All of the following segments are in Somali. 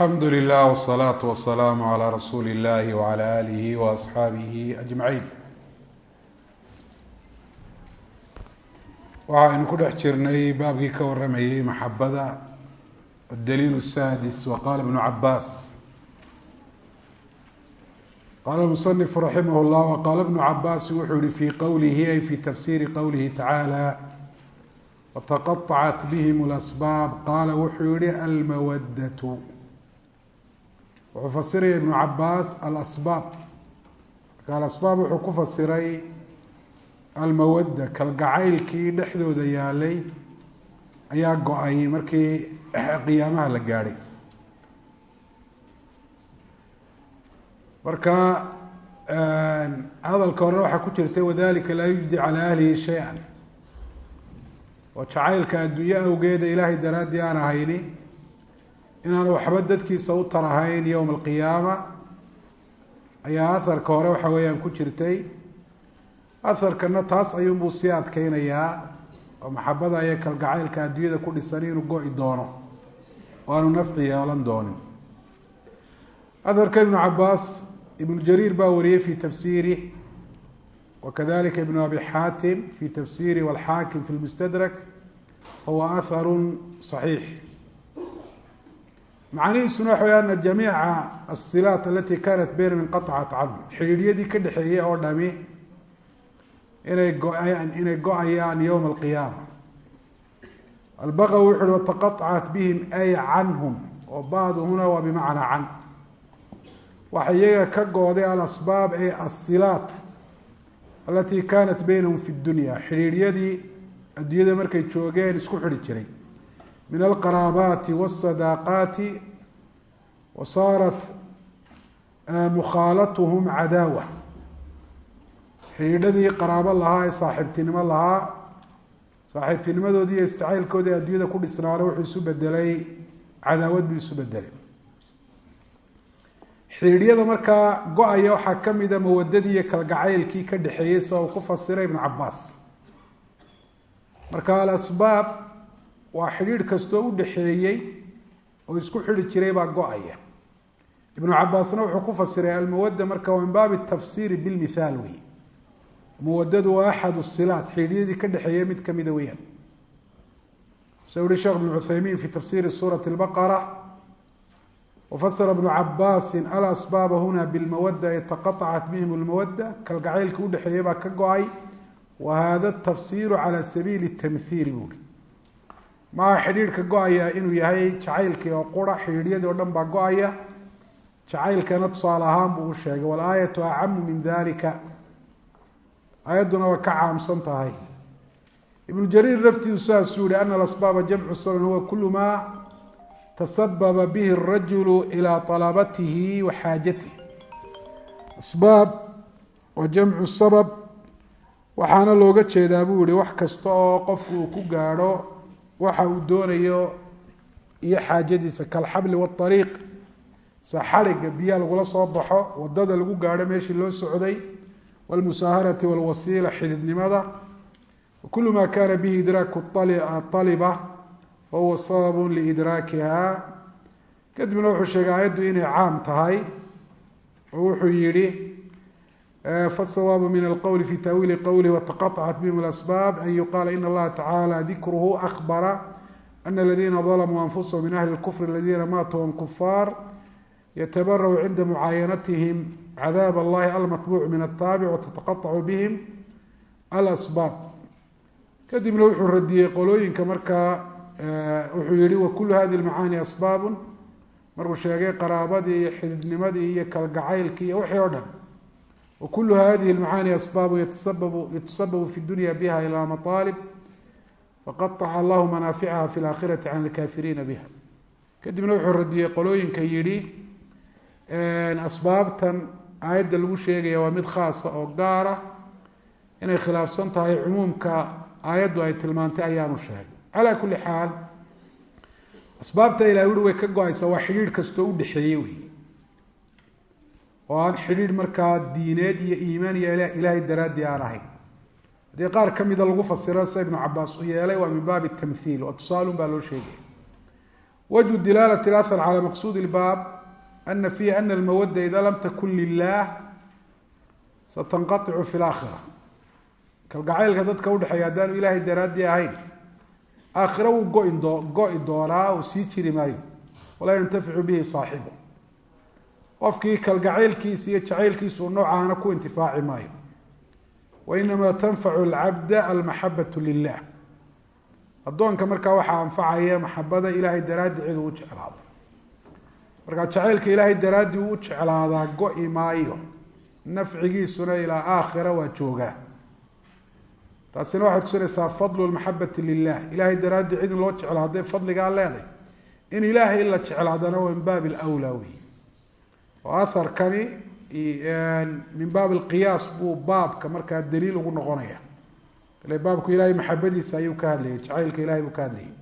alxamdu lilah wsalaatu wasalaamu calaa rasuuli illahi wacala aalihi waasxaabihi ajmaciin waxaynu ku dhex jirnay baabkii ka waramayey maxabada adaliil saadis wa qaala ibnu cabaas qaala musanifu raximah llah waqaala ibnu cabaasi wuxuu yihi fi qowlihi ay fi tafsiiri qowlihi tacaala wataqaطacat bihim lasbaab qaala wuxuu yihi almawadatu wuxuu fasiraya ibnu cabaas alasbaab. Marka alasbaab wuxuu ku fasiray almawadda kalgacaylkii dhexdooda yaalay ayaa go'ay markii qiyaamaha la gaadhay. Marka hadalka hore waxaa ku jirtay wadalika laa yujdi calaa ahlihi shay-an. Oo jacaylka adduunye awgeeda ilaahay daraaddii aan ahayni inaanu waxba dadkiisa u tarahayn yowma alqiyaama. Ayaa aharka hore waxa weeyaan ku jirtay. Aharkana taas ayuunbuu sii adkeynayaa oo maxabada iyo kalgacaylka adduunyada ku dhisan inuu go-i doono. Oo aanu nafci yeelan doonin. Aharka ibnu cabaas ibnu jariir baa wariyey fi tafsiirih wakadalika ibnu abi xaatim fi tafsiri walxaakim fi lmustadrak huwa aharu صaxiix macnihiisuna waxa wey ana jamiica asilaat alati kanat baynahum inqaطcat canhu xidhiiryadii ka dhexeeyey oo dhami inay go'ayaan inay go'ayaan yowma alqiyaama. Albaqawi wuxu uhi wataqaطcat bihim ay canhum. Oo badu huna waa bimacnaa can. Waxa iyaga ka gooday alasbaab ee asilaat alati kanat baynahum fi dunya. Xidhiiryadii adduunyada markay joogeen isku xidhi jiray min alqaraabaati wاsadaqaati wa saarat mukhaalatuhum cadaawa xidhiidhadii qaraabo lahaa ee saaxiibtinimo lahaa saaxiibtinimadoodii iyo isjacaylkoodii adduunyada ku dhisnaana wuxuu isu bedelay cadaawad buu isu bedelay xidhiidyada markaa go'aya waxaa kamida mawadadii iyo kalgacaylkii ka dhexeeyey sida uu ku fasiray ibnu cabaas marka alasbaab waa xidhiidh kastoo u dhexeeyey oo isku xidhi jiray baa go'aya. Ibnu cabaasna wuxuu ku fasiray almawada marka min baabi tafsiiri bilmithaal wey mawadadu waa axad silaat xidhiidyadii ka dhexeeyey mid kamida weyaan sa uhi sheekh ibn cuthaymiin fi tafsiri suurati lbaqara wafasara ibnu cabaasi alasbaaba huna bilmawada yataqaطacat bihim lmawada kalgacaylka udhexeeyey baa ka go'ay wa hada tafsiru cala sabiili tamhiili buuri maa xidhiidhka go'aya inuu yahay jacaylkii oo qura xidhiidyadii oo dhan baa go'aya. Jacaylkana tusaale ahaan buu u sheegay walaayatu acamu min dalika aayadduna waa ka caamsan tahay. Ibnu jariir laftiidu saasuu yihi ana alasbaaba jamcu sababin huwa kulu maa tasababa bihi arajulu ilaa alabatihi wa xaajatihi. Asbaab waa jamcu sabab waxaana looga jeedaa buu yihi wax kasta oo qofku uu ku gaadho waxa uu doonayo iyo xaajadiisa kalxabli waariiq sa xadhiga biyaha lagula soo baxo waddada lagu gaadho meeshii loo socday wlmusaaharati walwasiila xididnimada wakulu ma kana bihi idraaku aliba fahuwa sababu liidraakiha kadibna wuxuu sheegay aayaddu inay caam tahay oo wuxuu yihi fasawaabu min alqowli fi tawiili qowlihi wataqaطcat bihim alasbaab an yuqaala in allaha tacala dikruhu akbara ana aladiina dalamuu anfusahum min ahli اlkufr aladiina maatuu hum kufaar ytabaraw cinda mucaayanatihim cadaab allahi almatbuuc min ataabic watataqaطacu bihim alasbaab kadibna wuxuu radiyey qolooyinka markaa wuxuu yihi wakulu hadi lmacaani asbaabu markuu sheegay qaraabadii iyo xididnimadii iyo kalgacaylkii iyo wixii oo dhan wakulu hadihi lmacaani asbaabu yatasababu fi dunya biha ilaa maaalib faqaطaca allahu manaaficaha fi laakhirati can lkafiriina biha. Kadibna wuxuu radiyey qolooyinka yihi asbaabtan aayadda lagu sheegaya waa mid khaasa oo gaara inay khilaafsan tahay cumuumka aayaddu ay tilmaantay ayaanu sheegay. Calaa kulli xaal asbaabta ilahay uri way ka go'aysaa waa xidhiidh kastoo u dhexeeye wey oo aan xidhiidh markaa diineed iyo iimaaniya ilaahay daraaddii aan ahay haddii qaar ka mida lagu fasiro sida ibnu cabaas u yeelay waa min baabi tamhiil oo tusaalun baa loo sheegaya wajhu dilaalati lahar calaa maqsuud ilbaab ana fiihi ana almawadda ida lam takun lilaah satanqaicu fi laakhira kalgacaylka dadka udhexeeya haddaanu ilaahay daraaddii ahayn aakhira wuu go-i doonaa uu sii jiri maayo walaa yantaficu bihi saaxibu qofkii kalgacaylkiisa iyo jacaylkiisa uu noocaana ku intifaaci maayo. Wainama tanfacu alcabda almaxabaة lilah addoonka markaa waxaa anfacaya maxabada ilaahay daraaddi cid uu jeclaado. Markaa jacaylka ilaahay daraaddii uu u jeclaadaa go-i maayo. Nafcigiisuna ilaa aakhira waa joogaa. Taasina waxay tusinaysaa fadlu lmaxabati lilah ilahay daraaddii cid in loo jeclaa hadday fadligaa leeday. In ilaahay la jeclaadana waa min baab lwlaa wey oo aharkani min baab lqiyaas buu baabka markaa daliil ugu noqonaya. Ile baabku ilahay maxabadiisa ayuu ka hadlayay jacaylka ilahay buu ka hadlayay.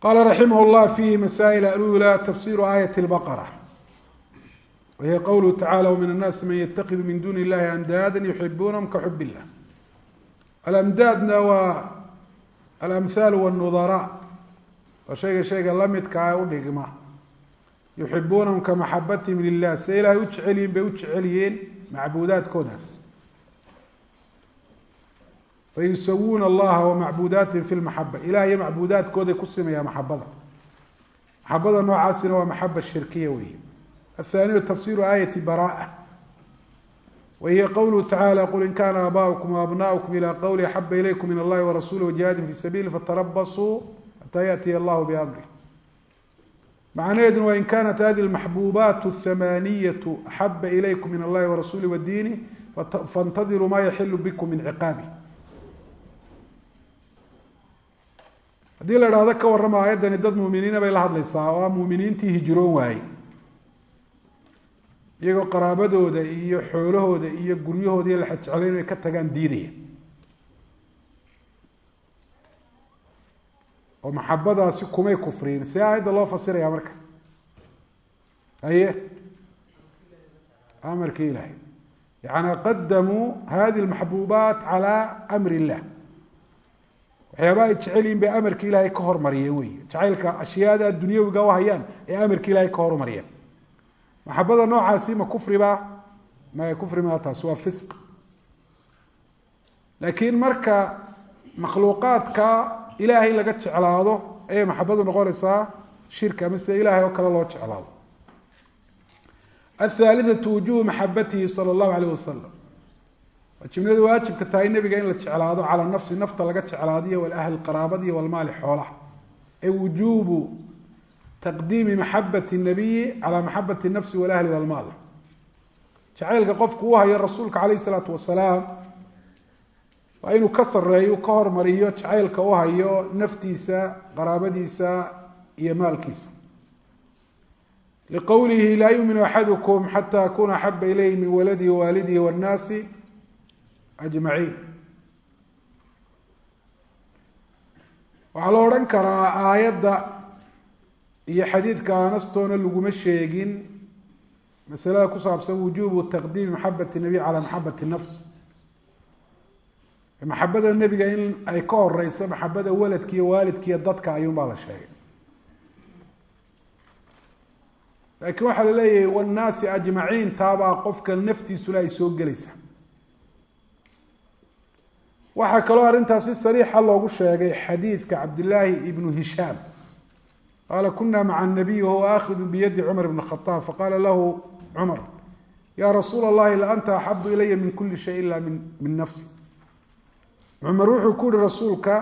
Qala raximah llah fihi masaa'il alula tafsiru aayat lbaqara wahiy qowluhu tacala wmin annaasi man ytakidu min duni illahi andaada yuxibunahum ka xub illah alamdaadna waa alamhaal wاnudara waa shayga shayga lamidkaa udhigma yuxibuunahum ka maxabatihim lilah siday ilahay u jecelyihin bay u jecelyihiin macbuudaadkoodaas fayusawuuna allaha wamacbuudaatihim fi lmaxaba ilah iyo macbuudaadkooday ku simayaan maxabada maxabada noocaasina waa maxaba shirkiya wey athaniyu tafsiru aayati baraa wahiy qowluhu tacala qul in kana aaba'ukum waabna'ukum ila qowli axaba ilaykum min allahi warasuli wajihaadin fi sabili fatarabasuu xataa yaatiya allahu biamri macnaheeduna waa in kanat hadi lmaxbuubaat athamaaniyatu axaba ilaykum min allahi warasuli wadiini faاntadiruu ma yaxilu bikum min ciqaabi haddii la idhahdo ka warrama aayaddani dad muuminiina bay la hadlaysaa oo a muuminiintii hijroon waayey iyagoo qaraabadooda iyo xoolahooda iyo guryahooda iyo laxajeclayn inay ka tagaan diidaya. oo maxabadaasi kumay kufriyin see aayadda loo fasiraya marka? Haye? Amarkii ilaahay. Yaani qadamuu hadi lmaxbuubaat calaa amri illah waxyaaba ay jecel yihiin bay amarki ilaahay ka hormariyeen wey jacaylka ashyaada dunyawiga u hayaan ee amarki ilaahay ka hormariyeen maxabada noocaasi ma kufriba? Maya kufri maa taas waa fisq. Laakiin marka makhluuqaadka ilaahay laga jeclaado ayay maxabadu noqonaysaa shirka ama sida ilahay oo kale loo jeclaado. Athaalithatu wujubu maxabatihi sala allahu alayh wasalam waajibnadu waajibka tahay nebiga in la jeclaado calaa nafsi nafta laga jeclaadiyo walahl qaraabadiyo walmaali xoolaha. Ay wujubu taqdiimi maxabati nabiyi calaa maxabati nafsi walahli walmaal jacaylka qofku u hayo rasuulka caleyh isalaatu wasalaam waa inuu ka sareeyo ka hormariyo jacaylka u hayo naftiisa qaraabadiisa iyo maalkiisa. Liqowlihi laa yuminu axadukum xata akuna axaba ilayhi min waladihi wawaalidihi wannaasi ajmaciin. Waxaa la odhan karaa aayadda iyo xadiidka anastoona laguma sheegin. Masalada ku saabsan wujubu taqdiimi maxabati nabiy calaa maxabati nafs. Maxabada nebiga in ay ka horeyso maxabada waladka iyo waalidka iyo dadka ayuunbaa la sheegay. Laakiin waxaa la leeyahay wannaasi ajmaciin taabaa qofka naftiisuna ay soo gelaysa. Waxaa kaloo arrintaas si sariixa loogu sheegay xadiidka cabdillaahi ibnu hishaam qaala kuna maca nabiy wahuwa aakhidu biyadi cumar bn khaaab faqaala lahu cumar ya rasuula allahi la anta axabu ilaya min kuli shay ila min nafsi cumar wuxuu ku yihi rasuulka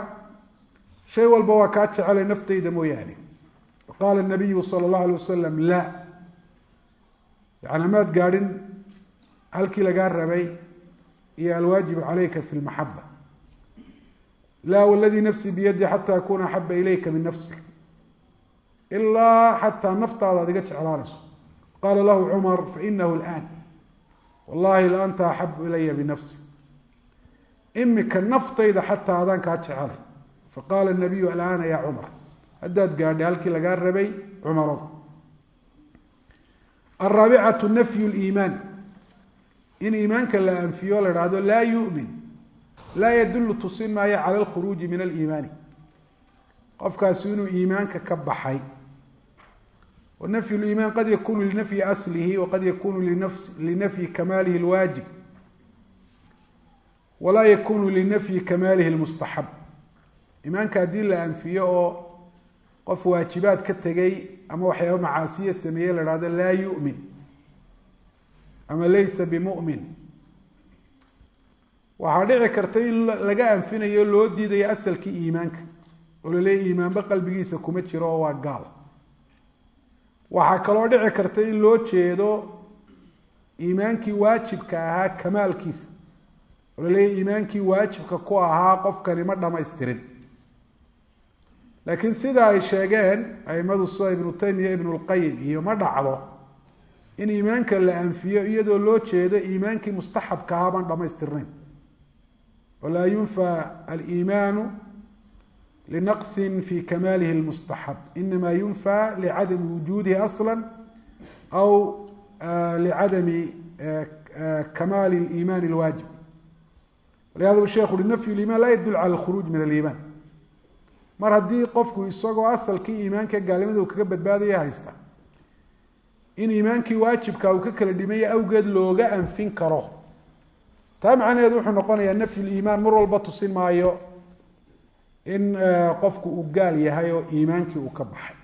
shay walba waa kaa jecelay naftayda mooyaane qaala nabiyu sala allahu alay wasalam la yani maad gaadhin halkii lagaa rabay iyo alwaajibu calayka fi lmaxaba la wladii nafsii biyadi xata akuna axaba ilayka min nafsik ilaa xataa naftaada ad iga jeclaanayso qaala lahu cumar fainahu lan wallahi la anta axabu ilaya binafsi. Imika naftayda xataa adaan kaa jecelay faqaala nabiyu alaana ya cumar. Haddaad gaadhay halkii lagaa rabay cumaro araabicatu nafyu liimaan in iimaanka la anfiyo la dhahdo laa yumin laa yadulu tusin maayo cala alkhuruuji min aliimaani. Qofkaasi inuu iimaanka ka baxay wanafyu liimaan qad yakunu linafyi aslihi waqad yakunu linafyi kamaalihi lwaajib walaa yakunu linafyi kamaalihi lmustaxab iimaanka haddii la anfiyo oo qof waajibaad ka tegay ama waxyaaba macaasiya sameeye la hahdo laa yumin ama laysa bimumin. Waxaa dhici karta in laga anfinayo loo diidayo asalkii iimaanka oo laleeya iimaanba qalbigiisa kuma jiro oo waa gaal waxaa kaloo dhici karta in loo jeedo iimaankii waajibka ahaa kamaalkiisa. Oo laleeya iimaankii waajibka ku ahaa qofkani ma dhamaystirin laakiin sida ay sheegeen aimadu sida ibnu taymiya ibnu lqayim iyo ma dhacdo in iimaanka la anfiyo iyadoo loo jeedo iimaankii mustaxabka ahaa baan dhamaystirnayn walaa yunfa aliimaanu linaqsin fi kamaalihi lmustaxab inama yunfa licadami wujuudihi asla aw licadami kamaali liimaani lwaajib walihada sheekhu ui nafyu liiman laa yadul cala alkhuruuj min aliimaan mar haddii qofku isagoo asalkii iimaanka gaalimada uu kaga badbaadaya haysta in iimaankii waajibka uu ka kala dhimaya awgeed looga anfin karo taa macnaheedu wuxuu noqonayaa nafyu liimaan mar walba tusin maayo in qofku uu gaal yahay oo iimaankii uu ka baxay.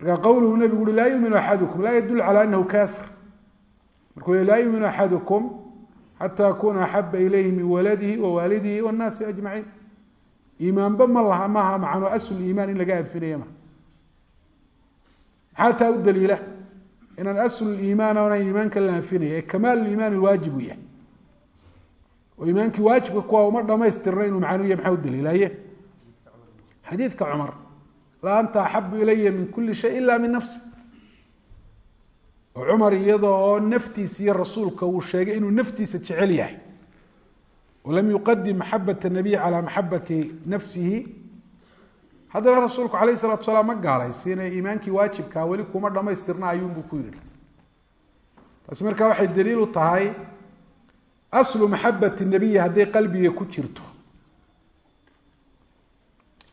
Marka qowluhu nabigu ui laa yuminu axadukum laa yadul cala anahu kafir markuu laa yuminu axadukum xata akuna axaba ilayhi min waladihi wa waalidihi wاnnaasi ajmaciin. Iimaanba ma laha maha macno asl iimaan in laga anfinaya ma. Maxaa taa u daliila? Inaan asl iimaan ona iimaanka la anfinaya ee kamaal iimaan waajib yahay oo iimaankii waajibka kuwa uma dhamaystirna inuu macnuu yahy maxaa u daliilaye xadiidka cumar la anta axabu ilaya min kuli shay ila min nafsi. Oo cumar iyada oo naftiisa iyo rasuulka uu sheegay inuu naftiisa jecel yahay. Lam yuqadim maxabat nabiy calaa maxabati nafsihi. Haddana rasuulku alayh salatu salaam ma gaalaysiine iimaankii waajibkaa weli kuma dhamaystirna ayuunbuu ku yihi taasi markaa waxay daliil u tahay aslu maxabati nabiyi hadday qalbiga ku jirto.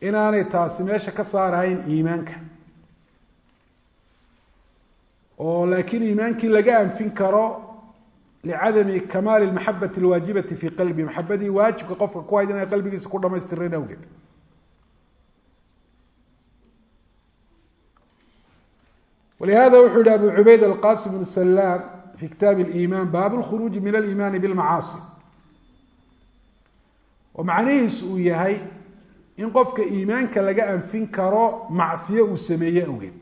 Inaanay taasi meesha ka saarahayn iimaanka. Oo laakiin iimaankii laga anfin karo licadami kamaali maxabati lwaajibati fi qalbi. Maxabadii waajibka qofka ku hayd inay qalbigiisa ku dhamaystirnayn awgeed. Walihada wuxuu yihi abu cubayd alqasim bnu salaam fi kitaabi اliimaan baab lkhuruuji min aliimaani bilmacaasi oo macnihiisu uu yahay in qofka iimaanka laga anfin karo macsiyo uu sameeye awgeed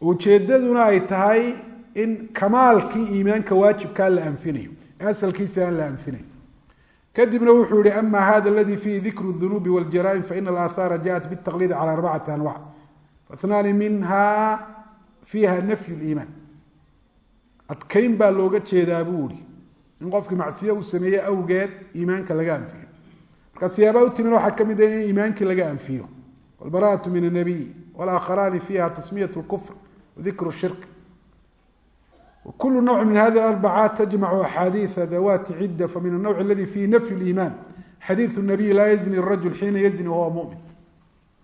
ujeedaduna ay tahay in kamaalkii iimaanka waajibkaa la anfinayo asalkiisa aan la anfinayn kadibna wuxuu yihi ama hada aladi fihi dikru dunuubi wاljara'im faina alaahaara jaءat bالtaqlid calى arbacati anwac faاthnaani minha fiiha nafyu اliimaan adkeyn baa looga jeedaa buu ihi in qofkii macsiyo uu sameeye awgeed iimaanka laga anfiyo marka siyaabaa u timin waxaa ka mid a in iimaankii laga anfiyo wاlbara'aة min الnabiy wاlaakharaani fiiha tasmiyaة اlkufr wadikru shirk kul nوع min hadi اأربcاaت تجmc أxاadiiث dawati cidة famin النوع اladي fihi nfy الإiman xadiiث النabiy laa yزني الrajuل xiina yزني wahuwa muؤmin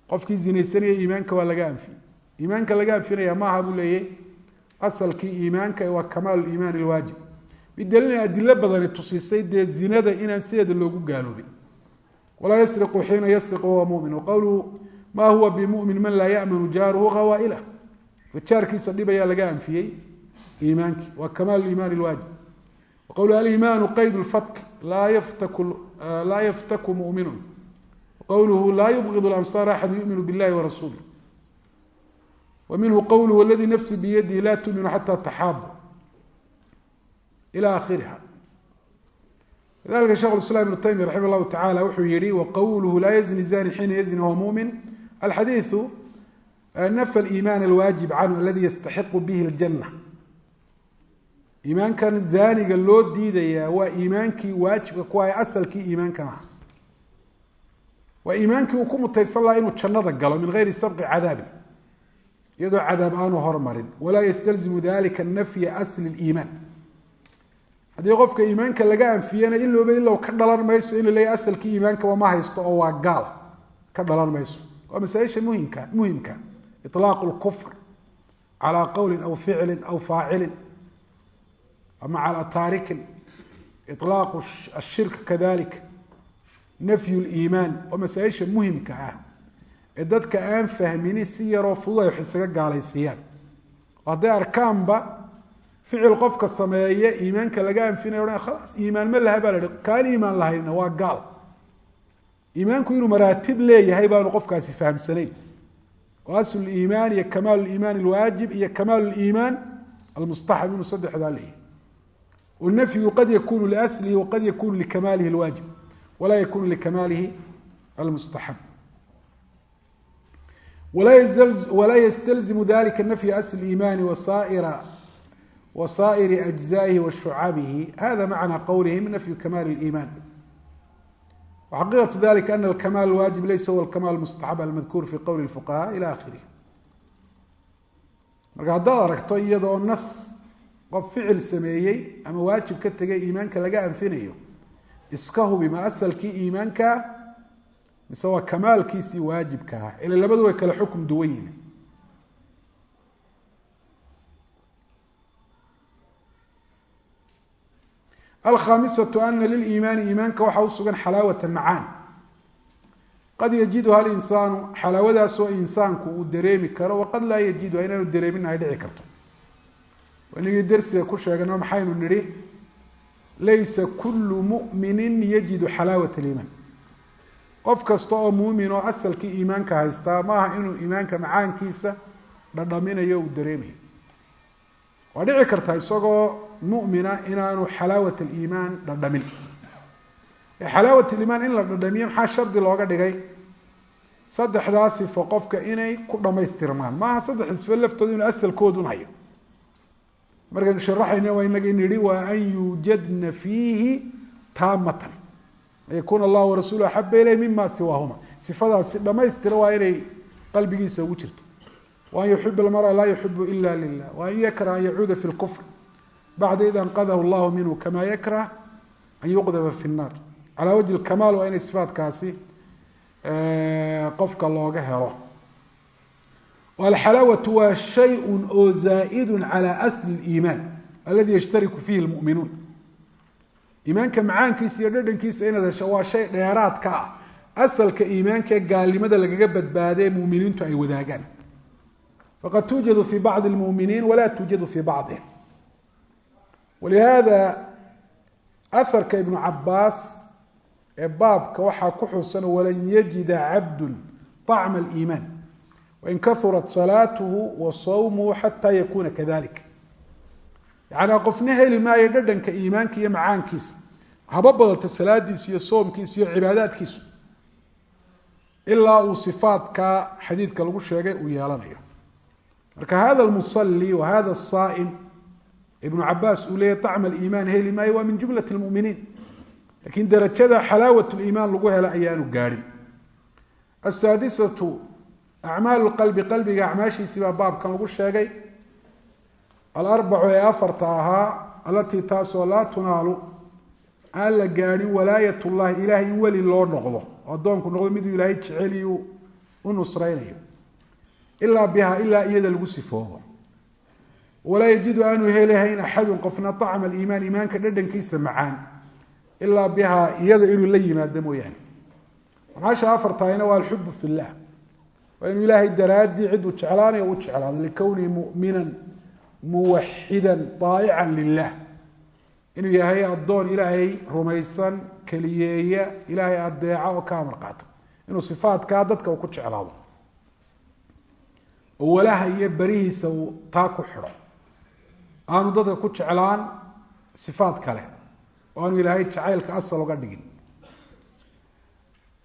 qofkii zinaysanaya iimaanka waa laga anfiyey iimaanka laga anfinaya maaha buu leeyay asalkii iimaanka waa kamaal iimaan اlwaajib bidaliilin adilo badani tusisay dee zinada inaan sideeda loogu gaaloobin walaa ysriqu xiina ysriq wahuwa muؤmin waqowluhu ma huwa bmuؤmin man laa yأmanu jaaruhu khawaaئlah fajaarkiisa dhibayaa laga anfiyey iimaankii waa kamaal iimaan اlwaajib waqowlu alimaanu qayd اlfatk laa yaftaku muminu qowluhu laa yubgid اlansaar axadu yuminu biاllahi warasuulih wa minhu qowluhu aladi nafsi biyadihi laa tuminu xata taxaabu ila akhiriha lidalika shekh islam ibnu taymiya raximah llahu tacala wuxuu yihi waqowluhu laa yazni zani xiina yazni wahuwa mumin alxadiiثu nafى اliimaan alwaajib canhu aladi yastaxiqu bihi اljana iimaankan zaaniga loo diidayaa waa iimaankii waajibka ku ahay asalkii iimaankan aha waa iimaankii uu ku mutaysan laha inuu jannada galo min geyri sabqi cadaabin iyadoo cadaab aanu hormarin. Walaa ystalzimu dalika nafya asli اliimaan haddii qofka iimaanka laga anfiyana ilooba ilow ka dhalan mayso in la leeyahy asalkii iimaankaba ma haysto oo waa gaal ka dhalan mayso. Waa masaaisha muhimka muhimka ilaaqu lkufr calaa qowlin aw ficlin aw faacilin ama calaa taarikin. Ilaaqu ashirk kadalik. Nafyu liimaan waa masaaisha muhimka ah ee dadka aan fahminin si yaroo fudud ay isaga gaalaysiiyaan. Hadday arkaanba ficil qofka sameeye iimaanka laga anfinay ohan khalaas iimaan ma laha baa la hi kaan iimaan lahaynna waa gaal. Iimaanku inuu maraatib leeyahay baanu qofkaasi fahamsanayn. Oo iyo kamaal liimaan alwaajib iyo kamaal liimaan almustaxab inuu saddexdaa leeyahay wanafyu qad yakunu liaslihi waqad yakunu likamaalihi alwaajib walaa yakunu likamaalihi almustaxab walaa ystalzimu dalika nafy asl iimaani wasaa'ira وsائر أجزائه وشhuعaبه hذا معنى qwلهم نفي كمال الإيمان وxقيقة ذلك أن الكمال الواجب laysa هو الكمال المستحب المذكور في qول الفقهاء إلى آخره marka haddaad aragto iyadoo nas qof ficil sameeyey ama waajib ka tegay iimaanka laga anfinayo iska hubi ma asalkii iimaanka mise waa kamaalkiisii waajibka ah. Ila labadu way kale xukm duwan yihiin alkhamisatu ana liliimaani iimaanka waxaa usugan xalaawata macaan. Qad yajiduha alinsaanu xalaawadaasoo insaanku uu dareemi karo waqad laa yajiduha inaanu dareemin ay dhici karto. Inagii dersiga ku sheegano maxaynu nidhi laysa kullu muminin yajidu xalaawat liimaan qof kasta oo muumin oo asalkii iimaanka haystaa maaha inuu iimaanka macaankiisa dhadhaminayo uu dareemayo. Waa dhici karta isagoo mumina inaanu xalaawat aliimaan dhadhamin. Xalaawat aliimaan in la dhadhamiyo maxaa shardi looga dhigay? Saddexdaa sifo qofka inay ku dhamaystirmaan maaha saddexda sifo laftooda inuu asalkoodun hayo markaynu sharaxayna waa inaga nidhi waa an yuujadna fiihi taamatan an yakuuna allahu warasuulu axaba ilayh mima siwaahuma sifadaasi dhamaystira waa inay qalbigiisa ugu jirto waan yuxib almara laa yuxibu ila lilah waan yakrah an yacuuda fi lkufr bacda id anqadahu llahu minhu kama yakrah an yuqdaba fi nnaar calaa wajhi kamaal waa inay sifaatkaasi qofka looga helo alxalaawatu waa shayun oo zaa'idu cala asli liimaan aladi yashtariku fiihi lmuminuun iimaanka macaankiisa iyo dhadhankiisa inaad hesho waa shay dheeraadka ah. Asalka iimaankaee gaalnimada lagaga badbaadee muminiintu ay wadaagaan. Faqad tuujadu fi bacdi lmuminiin wala tuujadu fi bacdihim. Walihada aharka ibnu cabaas ee baabka waxaa ku xusan walan yajida cabdu طacma اliimaan wain kahurat salaatuhu wa sawmuhu xataa yakuna kadalik yacanaa qofna heli maayo dhadhanka iimaanka iyo macaankiisa haba badata salaadiisa iyo soomkiisa iyo cibaadaadkiisu ilaa uu sifaadka xadiidka lagu sheegay uu yeelanayo. Marka hada lmusali wa hada saa'im ibnu cabaas uu leeyahy طacma aliimaan heli maayo waa min jumlat lmuminiin laakiin darajada xalaawat liimaan lagu helo ayaanu gaadhin asaadisatu acmaal qalbi qalbiga acmaashiisii baa baabkan lagu sheegay alarbacu ee afarta ahaa alatii taasoo laa tunaalu aan la gaadhin walaayat llahi ilahay in weli loo noqdo. Oo addoonku noqdo miduu ilaahay jeceliyu u nusraynayo. Ilaa biha ilaa iyada lagu sifoobo. Walaa yajidu aanu helahayn axadun qofna acma aliimaan iimaanka dhadhankiisa macaan. Ilaa biha iyada inuu la yimaado mooyaane. Amaasha afartaayna waa alxubu fi waa inuu ilaahay daraaddii ciduu jeclaanayo u jeclaado likownihi muminan muwaxidan daa'ican lilah inuu yahay addoon ilaahay rumaysan keliyeeya ilaahay adeeca oo ka amar qaata inuu sifaadkaa dadka uu ku jeclaado. Oo walaha iyo berihiisa uu taa ku xidho. Aanu dadka ku jeclaan sifaad kale oo aanu ilaahay jacaylka asal uga dhigin.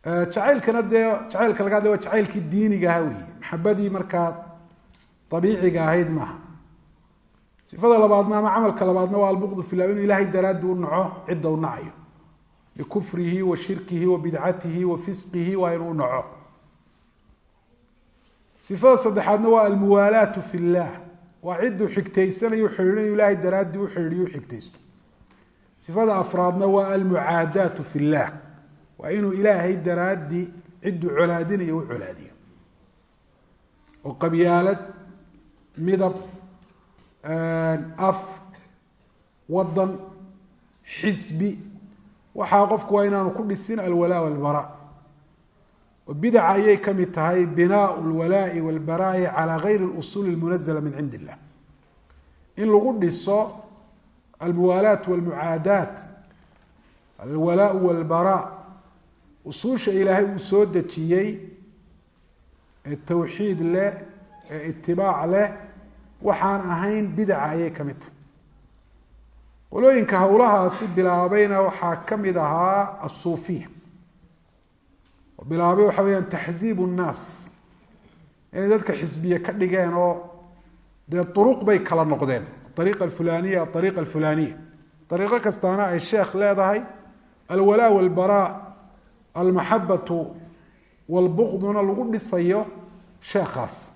Jacaylkana dee jacaylka laga hadlay waa jacaylkii diiniga aha weeye. Maxabadii markaa abiiciga ahayd maaha sifada labaadna ama camalka labaadna waa albuqdu filah inuu ilaahay daraaddi u naco cidda u nacayo. Bikufrihi wa shirkihi wa bidcatihi wa fisqihi waa inuu naco. Sifada saddexaadna waa almuwaalaatu fi llah waa cidduu xigtaysanayo xidhiidhinayo ilaahay daraaddii u xidhiidhiyo u xigtaysto. Sifada afraadna waa almucaadaatu fi waa inuu ilaahay daraaddii cidduu colaadinayo u colaadiyo. Oo qabyaalad midab af wadan xisbi. Waxaa qofku waa inaanu ku dhisin alwalaa walbara. Oo bidaca ayay ka mid tahay binaau lwalaai walbaraai calaa gayri اlusuuli اlmunazla min cindi illah in lagu dhiso almuwaalaat walmucaadaat alwalaau walbaraa usuusha ilaahay uu soo dejiyey ee towxiid leh ee itibaac leh waxaan ahayn bidaca ayay ka mid tahay. Qolooyinka howlahaasi bilaabayna waxaa ka mid ahaa asuufiya oo bilaabay waxa weyaan taxziib nnaas. Inay dadka xisbiye ka dhigeen oo dee uruq bay kala noqdeen. Ariiqa alfulaniya aariiqa alfulaniya ariiqo kastaana ay sheekh leedahay alwalaa walbaraa almaxabatu walbuqduna lagu dhisayo sheekhaas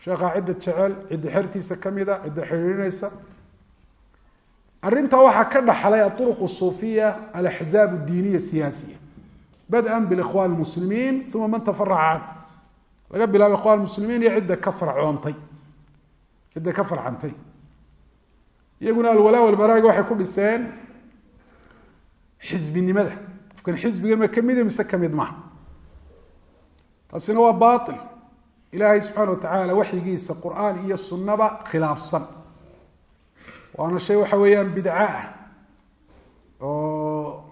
sheekhaa cidda jecel cidda xertiisa kamida cidda xidhiirinaysa arintaa waxaa ka dhaxlay aruq suufiya alaxzaab diiniya siyaasiya. Bada bilikhwan muslimiin uma man tafaraca can laga bilaabo ikhwan muslimiin iyo cidda ka farcoontay. Cidda ka farcantay. Iyaguna alwalaa walbaraaga waxay ku dhiseen xisbinimada. Qofkan xisbigan ma kamida mise ka mid maha? Taasina waa bail ilaahay subxaana watacaala waxyigiisa qur'aan iyo sunnaba khilaafsan. Waana shay waxa weeyaan bidca ah oo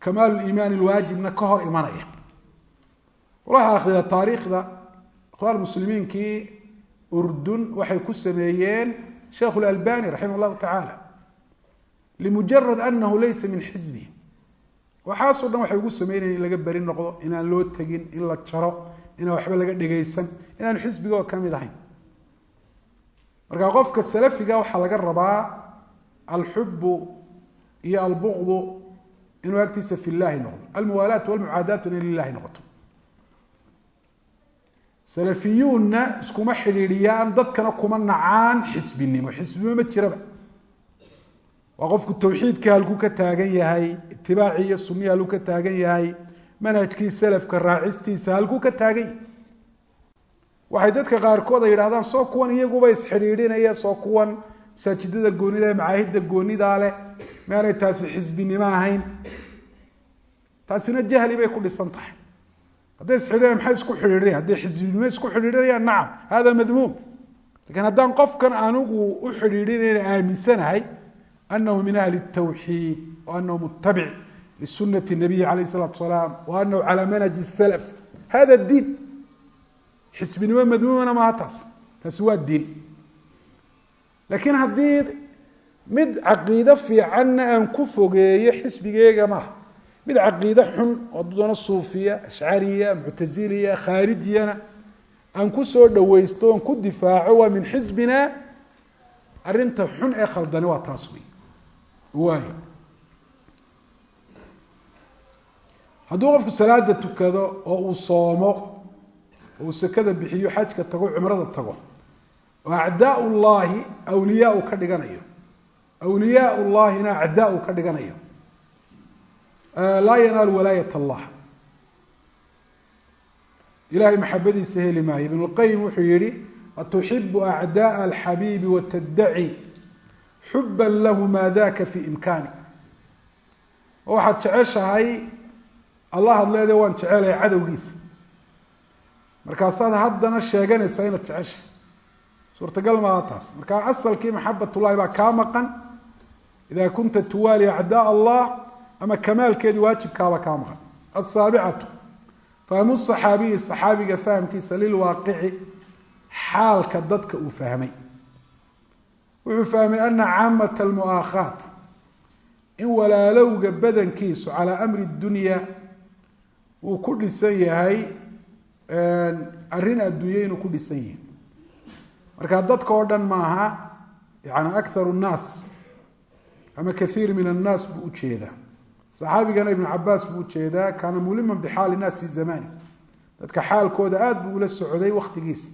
kamaal iimaan ilwaajibna ka hor imanaya. Walaha akrida taariikhda ikhwaan muslimiinkii urdun waxay ku sameeyeen sheikh lalbani raximah llahu tacaala limujarad anahu laysa min xizbi waxaasoo dhan waxay ugu sameynayeen in laga beri noqdo inaan loo tegin in la jaro inaan waxba laga dhegaysan inaanu xisbigoo ka mid ahayn. Marka qofka salafiga waxaa laga rabaa alxubu iyo albuqdu inuu agtiisa fi llahi noqdo. Almuwaalaat walmucaadaatu inay lilahi noqoto. Salafiyuunna iskuma xidhiidhiyaan dadkana kuma nacaan xisbinimo. Xisbinimo ma jiraba. Waa qofku tawxiidka halkuu ka taagan yahay itibaacii iyo sunnihi halkuu ka taagan yahay manhajkii salafka raacistiisa halkuu ka taagan yahay waxay dadka qaarkood ay yidhahdaan soo kuwan iyaguba isxidhiidhinaya soo kuwan masaajidada goonida macaahidda goonidaa leh meanay taasi xisbinimo ahayn. Taasina jahli bay ku dhisan tahay. Hadday isxidhiidhaya maxay isku xidhiidhinaya hadday xisbinimo isku xidhiidhinayaan nacam hada madmuum. Lakiin haddaan qofkan anigu u xidhiidhinayna aaminsanahay anahu min ahli الtawxiid waanahu mutabic lisunati الnabiyi alayh الsalaatu salaam wa anahu calى manhaji salaf hada diin xisbinimo madmuumana maaha taas taasi waa diin laakiin haddii mid caqiide fiicanna aan ku fogeeyo xisbigeega maaha mid caqiide xun oo doona suufiya ashcariya muctaziliya khaarijiyana aan ku soo dhaweysto oon ku difaaco waa min xisbina arinta xun ee khaldani waa taas wey waayo hadduu qofku salaada tukado oo uu soomo oo uu sekada bixiyo xajka tago cumrada tago oo acdaa llahi awliyaa ka dhiganayo. Awliyaa llahina acdaa ka dhiganayo. Laa yanaalu walaayat allah ilahay maxabadiisa heli maayo. Ibn lqayim wuxuu yihi atuxibu acdaء alxabiibi wataddaci xuba lahu ma daka fi imkaani. Waxaad jeceshahay allah ad leede waan jecelahay cadowgiisa. Markaasaad haddana sheeganaysaa inaad jeceshahay. Suurtagal maaha taas. Marka asalkii maxabat llahi baa kaa maqan ida kunta tuwaali acdaa allah ama kamaalkeedii waajibkaaba kaa maqan. Asaabicatu fahmu saxaabiyi saxaabiga fahamkiisa lilwaaqici xaalka dadka uu fahmay. Wuxuu fahmay ana caamata almu'aakhaat in walaalowga badankiisu calaa amri dunya uu ku dhisan yahay arrin adduunye inuu ku dhisan yahay. Marka dadka oo dhan maaha yani akharu nnaas ama kaiir min annaas buu u jeedaa saxaabigana ibnu cabaas buu u jeedaa kaana muliman bixaali nnaas fi zamani dadka xaalkooda aada buu ula socday waktigiisa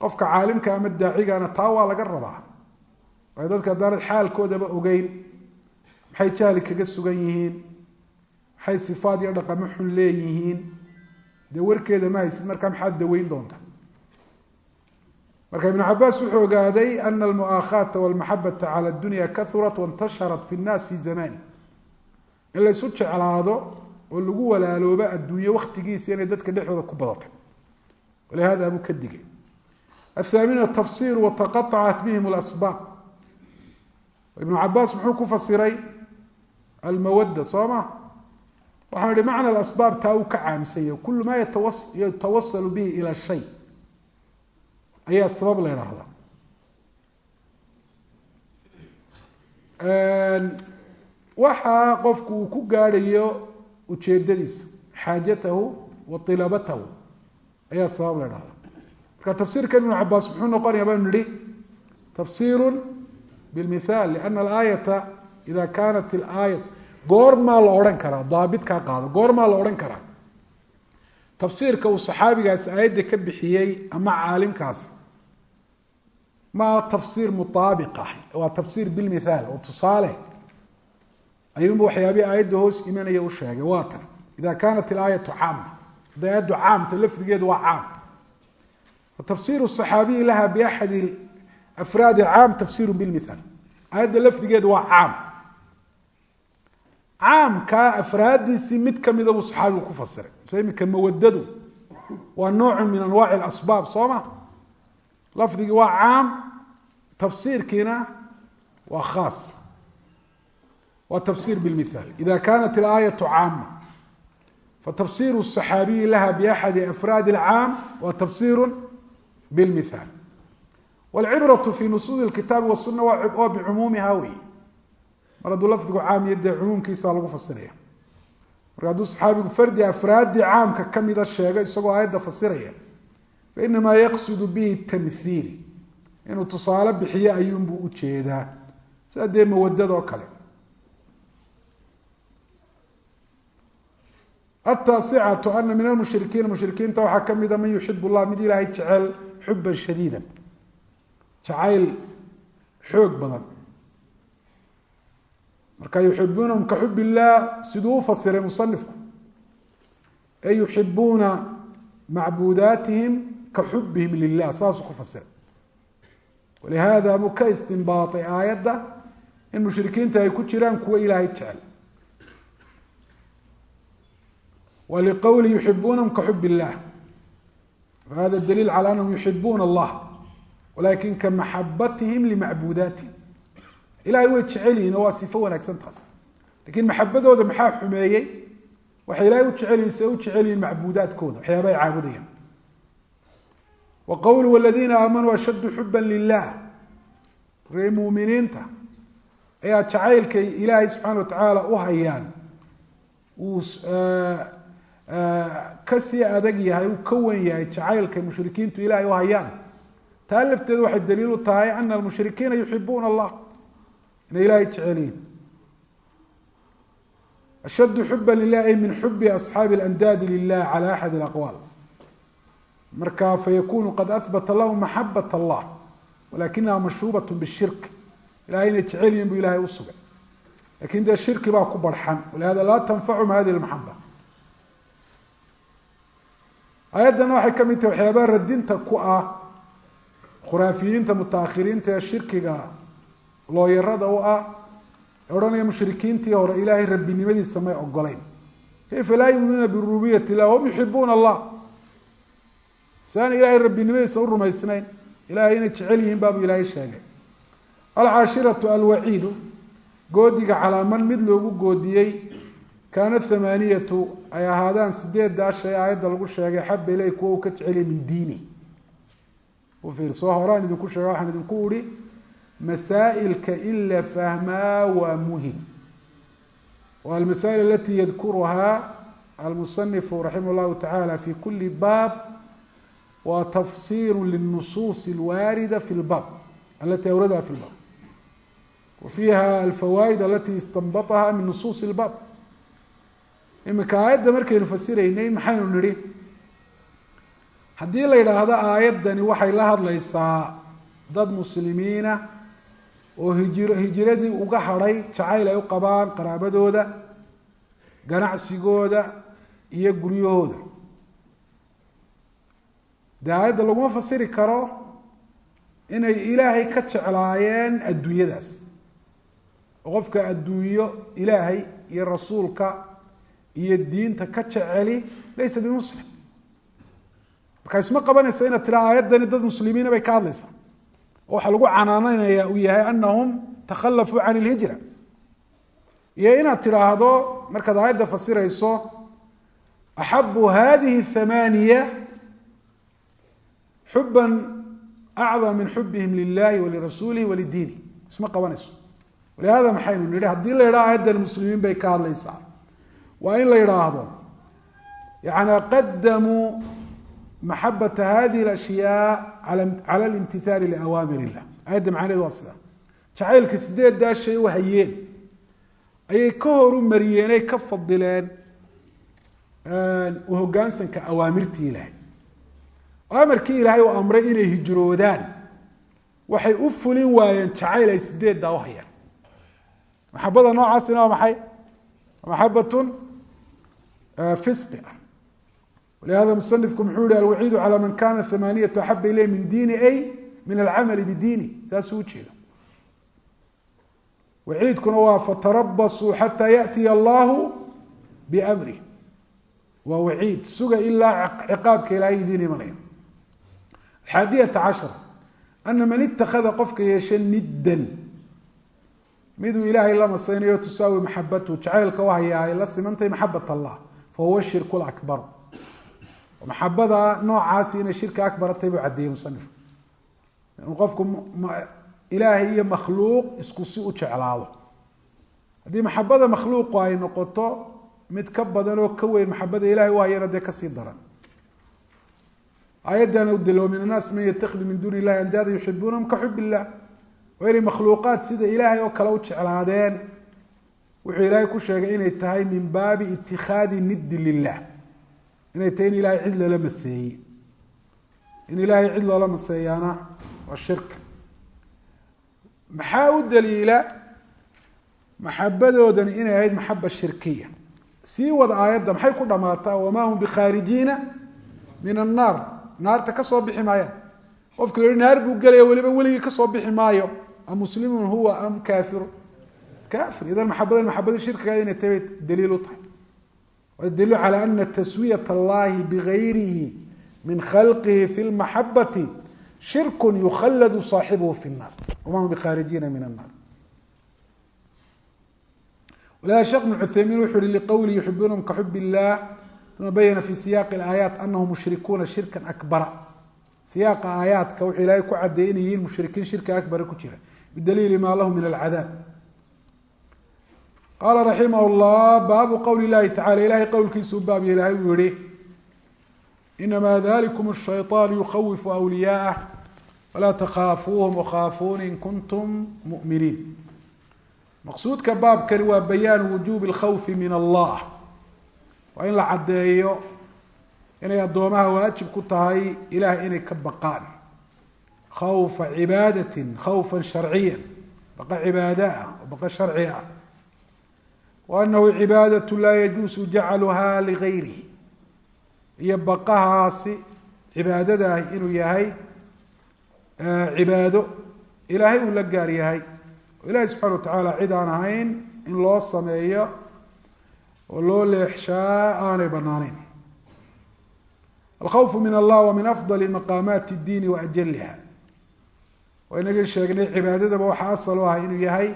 qofka caalimka ama daacigana taa waa laga rabaa. Waayo dadka haddaanad xaalkoodaba ogeyn maxay jahli kaga sugan yihiin maxay sifaad iyo dhaqamo xun leeyihiin. Dee warkeeda ma haysid markaa maxaad daweyn doonta marka ibn cabaas wuxuu ogaaday ana almu'aakhaata walmaxabata cala dunya kahurat waintasharat fi nnaas fi zamani. In laysu jeclaado oo lagu walaaloobo adduunye waktigiisa inay dadka dhexdooda ku badatay. Walihada buu ka digay. Athaaminu tafsir wataqaacat bihim lasbaab ibnu cabaas muxuu ku fasiray almawada soo ma waxaan ihi macna alasbaab taa uu ka caamsanya kulu ma yatawasalu bihi ila shay. Ayaa sabab la idhaahdaa waxa qofku uu ku gaadhayo ujeedadiisa xaajatahu wa ilabatahu ayaa sabab la idhahdaa marka tafsiirkan ibnu cabaas muxuu noqonaya baynu nihi tafsiru bilmithaal liana alaayata ida kanat ilaaya goormaa la odhan karaa daabitkaa qaado goormaa la odhan karaa. Tafsiirka uu saxaabigaasi aayadda ka bixiyey ama caalimkaasi ma tafsiir muaabiq ah waa tafsiir bilmithaal oo tusaale ayuunba waxyaabihii aayadda hoos imanaya u sheegay waa tan. Ida kanat ilaayatu caama hadday aayaddu caamta lafdigeedu waa caam. Fatafsiru صaxaabiyi laha biaxadi afraadi caam tafsiru bilmithaal aayadda lafdigeedu waa caam caamkaa afraadiisii mid kamida buu saxaabigu ku fasiray mise imika mawadadu waa noocu min anwaaci asbaab soo ma lafdigii waa caam tafsiirkiina waa khaas waa tafsir bilmithaal ida kanat ilaayatu caama fatafsiru الصaxaabiyi laha biaxadi afraadi اlcaam wa tafsiru bilmithaal wاlcibraةu fi nusuusi اlkitaabi wasuna waa bicumuumiha wey mar hadduu lafdigu caam iyo dee cumuumkiisa lagu fasiraya. Marka hadduu saxaabigu fardi afraadii caamka kamida sheego isagoo aayadda fasiraya fainamaa yaqsudu bihi tamhiil inuu tusaale bixiyo ayuunbuu u jeedaa sida dee mawadadoo kale. Ataasicatu ana min almushrikiina mushrikiinta waxaa kamida man yuxib llah mid ilaahay jecel xuban shadiida jacayl xoog badan marka yuxibuunahum ka xub illah siduu ufasiray musanifku e yuxibuuna macbuudaatihim ka xubihim lilah saasuu ku fasiray. Walihada buu ka istinbaaطay aayadda in mushrikiinta ay ku jiraan kuwa ilaahay jecel. Wliqowli yuxibuunahum ka xub illah hada daliil calى anahum yuxibuuna allah walakin ka maxabatihim limacbuudaatihim ilahay way jecel yihiin oo waa sifo wanaagsan taas. Lakin maxabadooda maxaa xumeeyey? Waxay ilahay u jecel yihiin se u jecel yihiin macbuudaadkooda waxyaaba ay caabudayaan. Wa qowlu waladiina aamanuu ashaddu xuba lilah ree muminiinta ayaa jacaylkay ilaahay subxaana wa tacaala u hayaan uu ka sii adag yahay uu ka wen yahay jacaylka mushrikiintu ilahay u hayaan taa lafteedu waxay daliil u tahay ana almushrikiina yuxibuuna allah inay ilaahay jecel yihiin ashaddu xuba lilah ay min xubi asxaabi alandaadi lilah cala axad alaqwaal. Marka fayakunu qad ahbata lahu maxabat allah walakinaha mashhuubat bishirk. Ilahayna jecel yihiin bu ilahay u sugay. Lakin dee shirki baa ku barxan. Walihada laa tanfacum hadi maxaba ayaddana waxay ka mid tahay waxyaabaha radinta ku ah khuraafiyiinta mutaahiriinta ee shirkiga looyarada u ah odhanaya mushrikiintii hore ilaahay rabbinimadiisa may ogoleyn kayfa laa yuminuuna birububiyat illah wahum yuxibuuna allah si ilaahay rabbinimadiisa u rumaysnayn ilahay inay jecel yihiin baabuu ilaahay sheegay. Alcaashiratu alwaciidu goodiga calaaman mid loogu goodiyey kaana thamaaniyatu ay ahaadaan sideeddaa shay aayadda lagu sheegay xaba iley kuwa uu ka jeceliya min diini. U fiirsoo horaan idinku sheega waxaan idinku uhi masaa'ilka in la fahmaa waa muhiim. Wa almasaa'il alati yadkuruhaa almusanifu raximah llahu tacaala fi kuli baab waa tafsiru linusuusi alwaarida fi lbaab alati awradaha fi lbaab wa alfawaa'id alati istanbataha min nusuusi lbaab imika aayadda markaynu fasiraynay maxaynu nidhi haddii la yidhaahdo aayaddani waxay la hadlaysaa dad muslimiina oo hijir hijiradii uga hadhay jacayl ay u qabaan qaraabadooda ganacsigooda iyo guryahooda. Dee aayadda laguma fasiri karo inay ilaahay ka jeclaayeen adduunyadaas. Oo qofka adduunyo ilaahay iyo rasuulka iyo diinta ka jeceli laysa bimuslim. Markaa isma qabanaysa inaad tira aayaddani dad muslimiina bay ka hadlaysaa waxaa lagu canaananaya uu yahay anahum takhallafuu can ilhijra iyo inaad tidhaahdo markaad aayadda fasirayso axabu hadihi thamaaniya xuban acdam min xubihim lilahi walirasuulihi walidiini isma qabanayso. Walihada maxaynu nihi haddii la yidhaha aayaddan muslimiin bay ka hadlaysaa. Waa in la yidhaahdo yani qadamuu maxabata hadihi اlashyaa cala اlimtithaali liawaamir illah aayadda macnaheed waa sida jacaylka sideedaa shay u hayeen ayay ka horu mariyeen ay ka fadileen uhogaansanka awaamirtii ilaahay amarkii ilaahay uu amray inay hijroodaan waxay u fulin waayeen jacayl ay sideeddaa u hayaan maxabada noocaasina waa maxay maxabatun fisqi ah walihada musanifku muxuu yihi alwaciidu calى man kana hamaaniyatu axaba ileyh min diini ay min alcamali bidiini saasuu ujeeda waciidkuna waa fatarabasuu xataa yaأtiya allahu bamrih waa waciid suga ilaa ciqaabka ilaahay idiin imanaya axaadiyata cashara ana man itakada qofka yeesha niddan miduu ilaahay la masaynayo tusaawi maxabatu jacaylka u hayaa ay la simantay maxabat allah fahuwa maxabada noocaasi inay shirka akbaratay buu caddeeyey musanifku inuu qofku ilaahay iyo makhluuq isku si u jeclaado. Haddii maxabada makhluuqu ay noqoto mid ka badan oo ka weyn maxabada ilahay u hayana dee ka sii daran. Aayadana u dilo min annaas man yatakhidu min duuni illahi andaada yuxibuunahum ka xub illah waa inay makhluuqaad sida ilaahay oo kale u jeclaadeen. Wuxuu ilaahay ku sheegay inay tahay min baabi itikhaadi niddi lilah inay tahay in ilahay cid lala maseeyey. In ilaahay cid loola maseeyaana waa shirka maxaa u daliila maxabadoodani inay ahayd maxaba shirkiya? Sii wada aayadda maxay ku dhamaataa wamaa hum bikhaarijiina min annaar naarta ka soo bixi maayaan. Qofka la naar buu gelaya weliba weligii ka soo bixi maayo. Am muslimun huwa am kaafiru. Kafir idan maxabadan maxabada shirkiga inay bay daliil u tahay daliilu calى ana taswiyat اllahi bigayrihi min khalqihi fi lmaxabati shirku yukhaladu saaxibuhu fi الnar wama hum bikhaarijiina min الnar walihada shekh bn cuthaymiin wuxu uhi liqowli yuxibuunahum kaxub illah uma bayana fi siyaaqi اaayaat anahum mushrikuuna shirka akbara siyaaqa aayaadka wuxuu ilaahay ku cadeeyey inay yihiin mushrikiin shirka akbara ku jira bidaliili ma lahu min alcadaab qaala raximah llah baabu qowli llahi tacala ilahay qowlkiisuu baab ilaahay uu yihi inamaa dalikum shayطaan yukhawifu awliyaa'ah falaa takhaafuuhum wakhaafuuni in kuntum muminiin maqsuudka baabkani waa bayaanu wujuubi اlkhawfi min allah waa in la caddeeyo inay addoomaha waajib ku tahay ilaah inay ka baqaan khawfa cibaadatin khawfa sharciya baqa cibaada oo baqa sharci ah waanahu cibaadatu laa yajuusu jacaluha ligayrihi iyo baqahaasi cibaadadaah inuu yahay cibaado ilaahay uu la gaar yahay oo ilahi subxana wa tacaala cid aan ahayn in loo sameeyo oo loo leexshaa aanay banaaneyn alkhawfu min allah wa min afdali maqaamaati اdiini wa ajaliha waa inagii sheegnay cibaadadaba waxaa asal u inuu yahay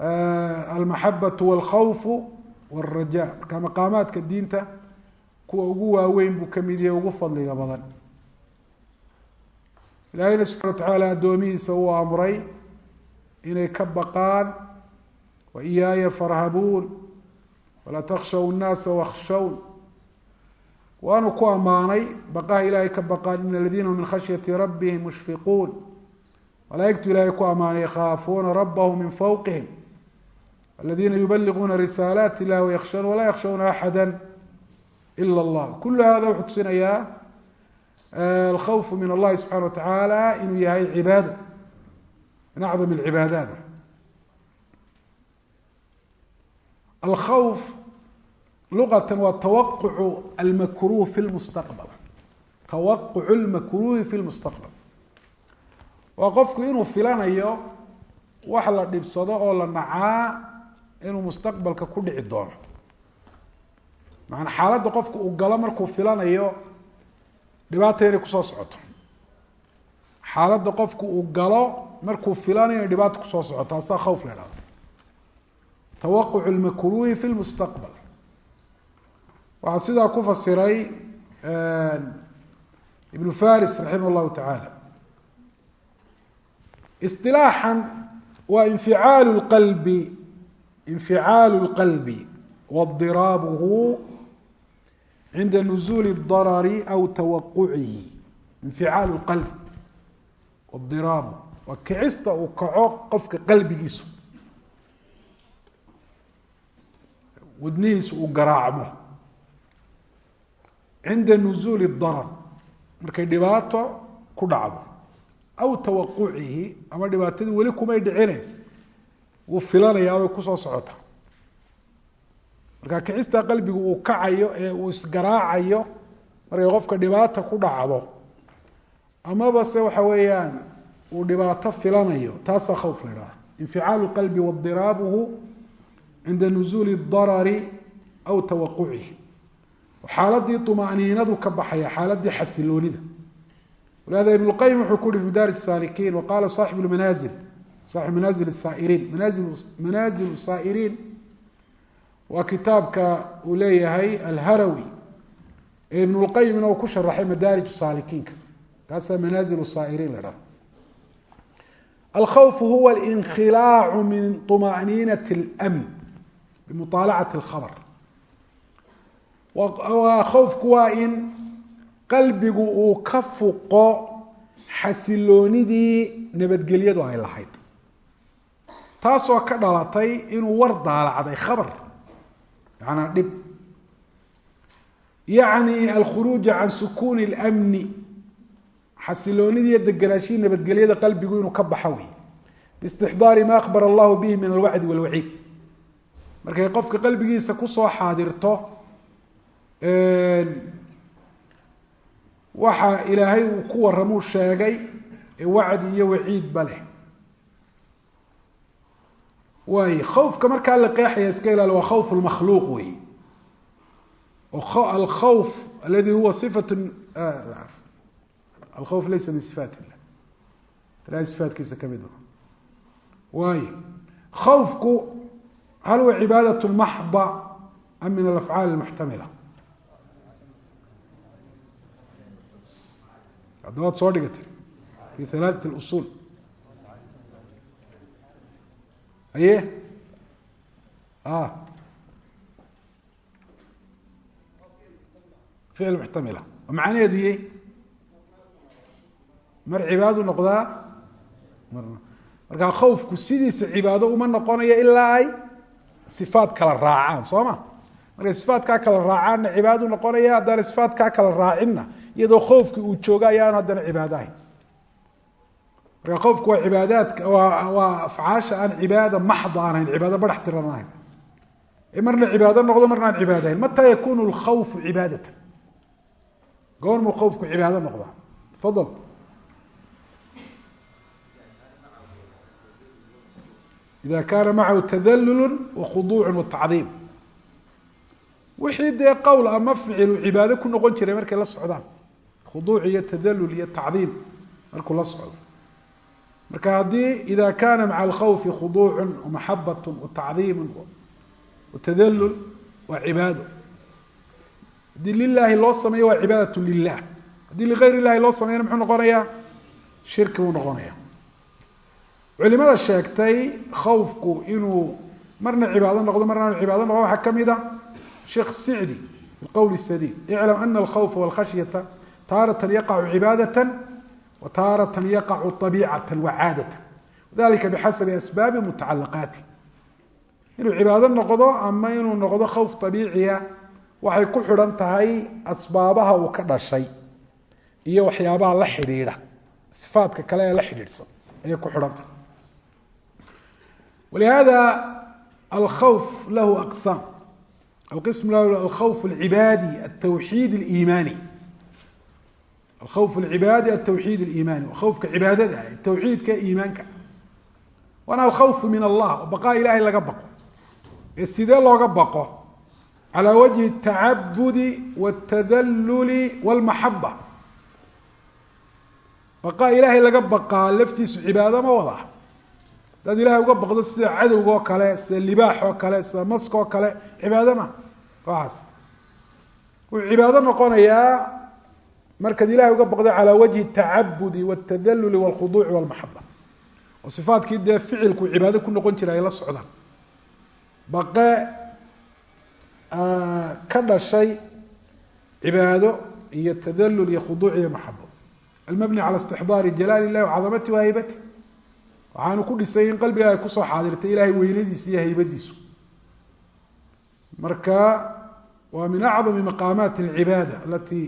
almaxabatu walkhawfu wاlraja marka maqaamaadka diinta kuwa ugu waaweyn buu ka mid yahay ugu fadliga badan ilaahayna subxana wa tacaala addoomihiisa uu amray inay ka baqaan wa iyaaya farhabuun walaa takshaw nnaasa wakshawn waanu ku ammaanay baqaha ilaahay ka baqaan in aladiina min khashyati rabbihim mushfiquun malaaigtu ilahay ku ammaanay yakhaafuuna rabbahum min fawqihim aladiina yubaliguuna risaalaat illah wayakshan walaa yakshawna axada ila allah kulu hada wuxuu tusinayaa alkhawfu min allahi subxana wa tacaala inuu yahay cibaado min acdam alcibaadaat alkhawf luqatan waa tawaqucu almakruh fi lmustaqbal tawaqucu lmakruhi fi lmustaqbal waa qofku inuu filanayo wax la dhibsado oo la nacaa inuu mustaqbalka ku dhici doono. Macanaa xaaladda qofku uu galo markuu filanayo dhibaata inay ku soo socoto. Xaaladda qofku uu galo markuu filanayo dhibaata ku soo socoto. Taasaa khawf la ihahdo tawaqucu lmakruhi fi lmustaqbal waxaa sidaa ku fasiray ibnu faris raximah llahu tacaala. Isilaaxan waa inficaalu lqalbi inficaalu lqalbi wadiraabuhu cinda nuzuuli darari aw tawaqucihi inficaalu lqalbi wadiraabu waa kicista uu kaco qofka qalbigiisu wadnihiisu uu garaacmo cinda nuzuuli darar markay dhibaato ku dhacdo aw tawaqucihi ama dhibaatadii weli kumay dhicine wuu filanayaabay ku soo socota. Marka kicistaa qalbigu uu kacayo ee uu isgaraacayo markay qofka dhibaata ku dhacdo amaba se waxa weeyaan uu dhibaato filanayo taasaa khawf la idhaha inficaalu qalbi wadiraabuhu cinda nuzuuli darari aw tawaqucihi xaaladii umaaniinadu ka baxaya xaaladii xasiloonida. Walaada ibn wuxuu ku uhi fi daarij saalikiin wa saaxibu lmanaazil saaxib manazil saa'iriin manazil saa'iriin waa kitaabka uu leeyahay alharawi ee ibn اlqayimna uu ku sharaxay madaarij saalikiinka kaasaa manazil saa'iriin la dhaha alkhawf huwa اlinkhilaacu min طmaaniinaة اlmn bimuطaalacaة اlkhabr waa khowfku waa in qalbigu uu ka fuqo xasiloonidii nabadgelyadu ay lahayd taasoo ka dhalatay inuu war daalacday khabar yacanaa dhib. Yacni alkhuruuja can sukuuni اlamni xasiloonidii deganaashihii nabadgelyada qalbigu inuu ka baxo wey biistixdaari ma akbar allahu bihi min alwacdi walwaciid. Markay qofka qalbigiisa ku soo xaadirto waxa ilaahay uu ku waramuu sheegay ee wacdi iyo waciidba leh waay khawfka markaa la qeexaya iska ilaali waa khawf lmakhluuq wey alkhawf aladi huwa sifat alkhawf laysa min sifaat illah ilahay sifaatkiisa ka mid ma waay khawfku hal huwa cibaadat maxda am min alafcaal almuxtamila hadda waad soo dhigatay fi halaaثat اusul aye ficil muxtamila macnaheedu ye mar cibaadadu noqdaa markaa khawfku sidiisa cibaado uma noqonayo ilaa ay sifaat kala raacaan soo ma markay sifaatkaa kala raacaanna cibaadadu noqonaya haddana sifaatkaa kala raacinna iyadoo khoofki uu joogo ayaanu haddana cibaado ahayn marka khowfku waa cibaadaadka waa afcaasha aan cibaada maxda aan ahayn cibaado barax tiran ahayn marna cibaado noqdo marna aan cibaado ahayn. Mataa yakunu lkhawfu cibaadatan? Goormuu khowfku cibaado noqdaa fadal. Ida kaana macahu tadalulu wakhuduucu watacdiim wixii dee qowl ama ficil uu cibaado ku noqon jiray markay la socdaan. Khuduuc iyo tadalul iyo tacdiim markuu la socdo marka haddii ida kaana maca alkhawfi khuduucu wamaxabat watacdiimu watadalul waa cibaado haddii lilaahi loo sameeyo waa cibaadat lilah haddii ligayr illahi loo sameeyana muxuu noqonayaa? Shirki buu noqonaya culimada sheegtay khawfku inuu marna cibaado noqdo marna cibaado noqon waxaa ka mid a sheekh sicdi biqowl sadiid. Iclam ana alkhawfa walkhashyata taaratan yaqacu cibaadata wa taaratan yaqacu abiicata wacaadata dalika bixasabi asbaabi mutacalaqaati inuu cibaado noqdo ama inuu noqdo khawf abiiciya waxay ku xidhan tahay asbaabaha uu ka dhashay iyo waxyaabaha la xidhiidha sifaadka kale ee la xidhiidhsan ayay ku xidhan tahay walihada alkhawf lahu aqsaam alqism lahu alkhawf alcibaadi altawxiid aliimaani waa khawfka cibaadada ah tawxiidka iimaanka waana alkhawfu min allah baqaa ilaahay laga baqo ee sidee looga baqo calaa wajhi atacabudi waltadalluli walmaxaba baqaa ilaahay laga baqaa laftiisu cibaado ma wada hadaad ilaahay uga baqdo sida cadowg oo kale sida libaax oo kale sida mask oo kale cibaado ma kooxaas wuxuu cibaado noqonayaa markaad ilahay uga baqdo calى wajhi الtacabudi wاtadaluli wاlkhuduuci wاlmaxaba oo sifaadkii dee ficilku cibaado ku noqon jira ay la socdaan baqe ka dhashay cibaado iyo tadalul iyo khuduuc iyo maxabo almabni cala istixdaari jalaal illahi wacadamati wa haybati waxaanu ku dhisay in qalbiga ay kusoo xaadirtay ilahay weynadiisa iyo haybadiisu marka waa min acdami maqaamaati alcibaada alati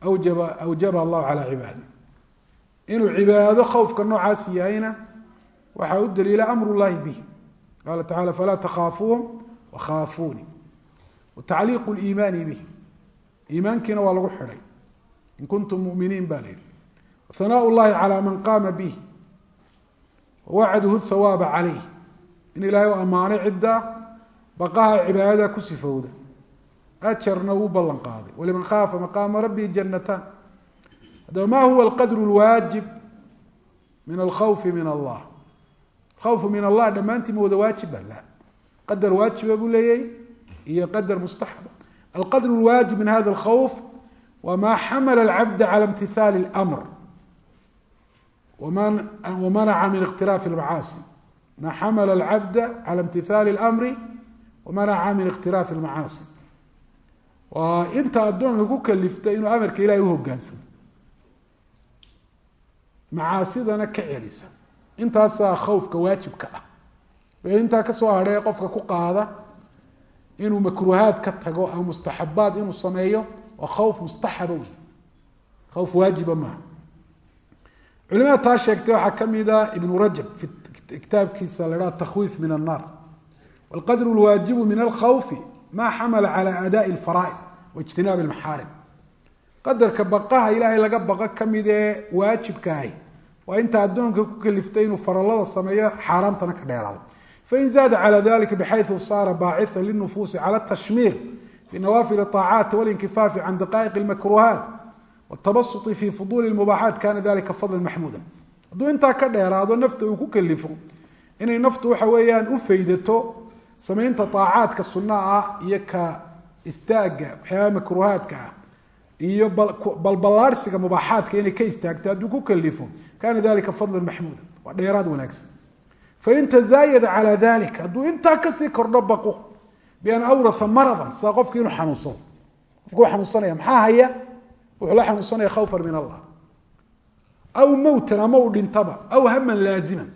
awjaba awjaba allahu calaa cibaadi inuu cibaado khawfka noocaas yahayna waxaa u daliila amr llahi bih qala tacala falaa takhaafuuhum wakhaafuuni watacliiqu liimaani bih iimaankiina waa lagu xidhay in kuntum muminiin baa la yihi hanaa llahi calaa man qaama bih wawacduhu thawaaba calayh in ilaahay u ammaanay cidda baqaha cibaadada ku sifowda ajarna uu ballan qaaday waliman khaafa maqaama rabbihi jannataan haddaba ma huwa alqadru lwaajib min alkhawfi min allah khawfu min allah dhammaantii ma wada waajiba la qadar waajiba buu leeyahy iyo qadar mustaxaba alqadr lwaajib min hada alkhawf waa maa xamala alcabda cala imtihaali اlamr wamanaca min ikhtilaafi اlmacaasi maa xamala alcabda cala imtihaali اlamri wamanaca min ikhtilaafi اlmacaasi waa inta addoonka ku kalifta inuu amarka ilahay uhogaansamo macaasidana ka celisa. Intaasaa khawfka waajibka ah. Intaa ka soo hadhee qofka ku qaada inuu makruhaad ka tago ama mustaxabaad inuu sameeyo waa khawf mustaxaba wey khawf waajiba maaha. Culimada taa sheegtay waxaa kamida ibnu rajab fi kitaabkiisa la haha takhwiif min annaar. Wاlqadru lwaajibu min alkhawfi ma xamala calى aadaءi اlfaraaid waijtinaabi اlmaxaarim qadarka baqaha ilaahay laga baqo kamid ee waajibkaahi waa inta addoonka ku kaliftay inuu farallada sameeyo xaaraamtana ka dheeraado fain zaada calى dalika bxayثu saara baaciثa linufuusi calى الtashmiir fi nawaafil الطaacaat wاlinkifaafi can daqa'iq اlmakruhaat wاtabasuطi fi fuduuli اlmubaaxaat kana dalika fadla maxmuuda hadduu intaa ka dheeraado nafta uu ku kalifo inay naftu waxa weeyaan u faydato samaynta طaacaadka sunaa ah iyo ka istaaga waxyaabaha makruhaadka ah iyo balbalaarsiga mubaaxaadka inay ka istaagto hadduu ku kalifo kana dalika fadla maxmuuda waa dheeraad wanaagsan. Fain tazaayada calى dalik hadduu intaa ka sii kordho baqo bian awraa maradan sida qofki inuu xanuunsado qofku xanuunsanaya maxaa haya? Wuxuu la xanuunsanaya khawfan min allah. Aw mowtan ama uu dhintaba aw haman laaziman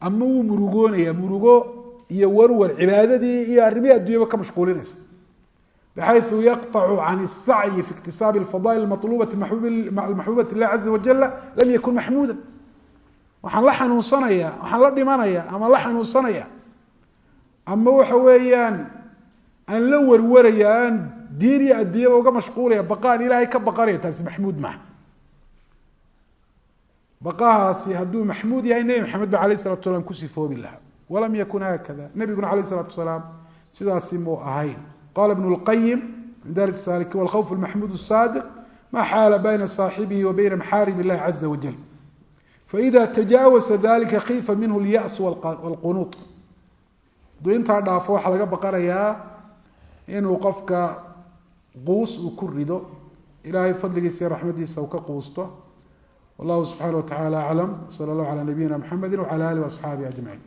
ama wuu murugoonaya murugo iyo warwar cibaadadii iyo arrimihii addunyaba ka mashquulinaysa bxayu yaqطcu can الsacyi fi اktisaabi اfadail maطlubati maxbuubati اlah caza wajala lam yakun maxmuuda waxaan la xanuunsanaya waxaan la dhimanaya ama la xanuunsanaya ama waxa weeyaan aan la warwaraya aan diin iyo addunyaba uga mashquulaya baqaan ilaahay ka baqanaya taasi maxmuud maaha baqahaasi hadduu maxmuud yahay nebi maxamed ba alayh salatu salaam ku sifoobi lahaa walam yakun haakada nebiguna alayh الsalatu salaam sidaasi muu ahayn qala ibn اlqayim min darij saaliki wاlkhawf اlmaxmuud الsaadiq ma xaala bayna saaxibihi wa bayna maxaarim اllahi caza wajal faida tajaawasa dalika kiifa minhu اlyaأsu wاlqunuuط hadduu intaa dhaafo waxaa laga baqanayaa inuu qofka quus uu ku rido ilahay fadligiisa iyo raxmadiisa uu ka quusto wallahu subxaanaه wa taعala aclam slى اllah عalى nabiyina mxamedi wعalى alih وaصxaabihi aجmaعin